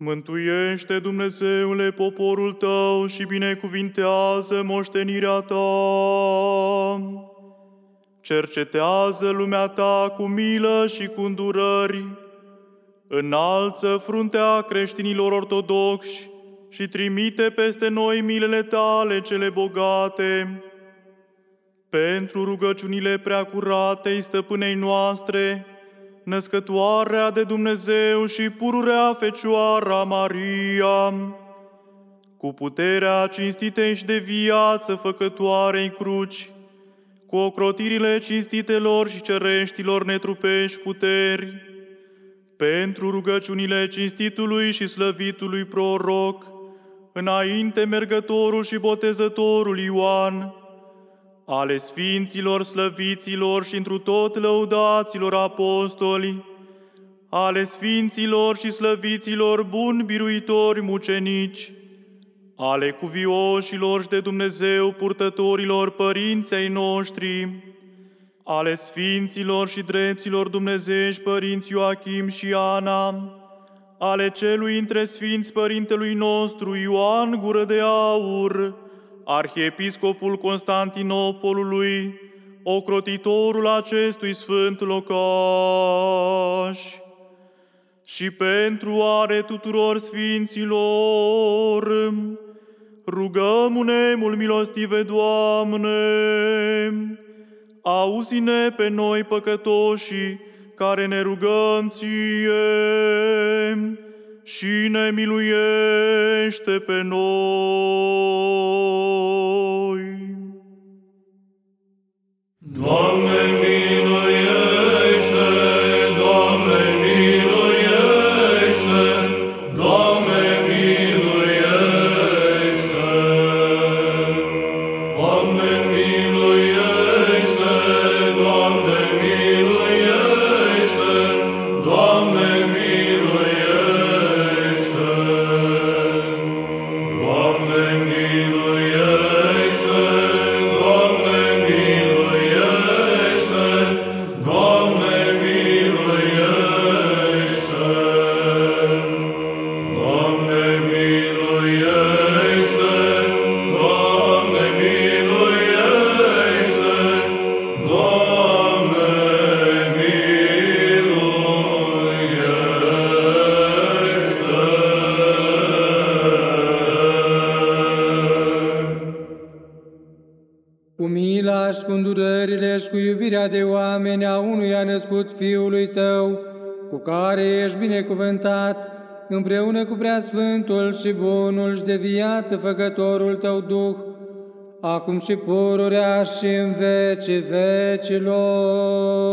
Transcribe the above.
Mântuiește, Dumnezeule, poporul tău și binecuvintează moștenirea ta. Cercetează lumea ta cu milă și cu îndurări. Înalță fruntea creștinilor ortodoxi și trimite peste noi milele tale cele bogate. Pentru rugăciunile preacuratei stăpânei noastre, născătoarea de Dumnezeu și pururea Fecioara Maria, cu puterea cinstitei și de viață făcătoarei cruci, cu ocrotirile cinstitelor și cereștilor netrupești puteri, pentru rugăciunile cinstitului și slăvitului proroc, înainte mergătorul și botezătorul Ioan, ale sfinților slăviților și întru tot lăudaților apostoli, ale sfinților și slăviților buni biruitori mucenici, ale cuvioșilor și de Dumnezeu purtătorilor părinței noștri, ale sfinților și drepților dumnezești părinți Ioachim și Ana, ale celui între sfinți părintelui nostru Ioan Gură de Aur, arhiepiscopul Constantinopolului, ocrotitorul acestui sfânt locaș, și pentru are tuturor sfinților, rugăm-ne mult milostive, Doamne, auzi-ne pe noi păcătoși care ne rugăm Ție și ne miluiește pe noi. Cu mila și cu îndurările și cu iubirea de oameni a unui a născut Fiului Tău, cu care ești binecuvântat, împreună cu Preasfântul și Bunul și de viață Făcătorul Tău Duh, acum și pururea și în vecii vecilor.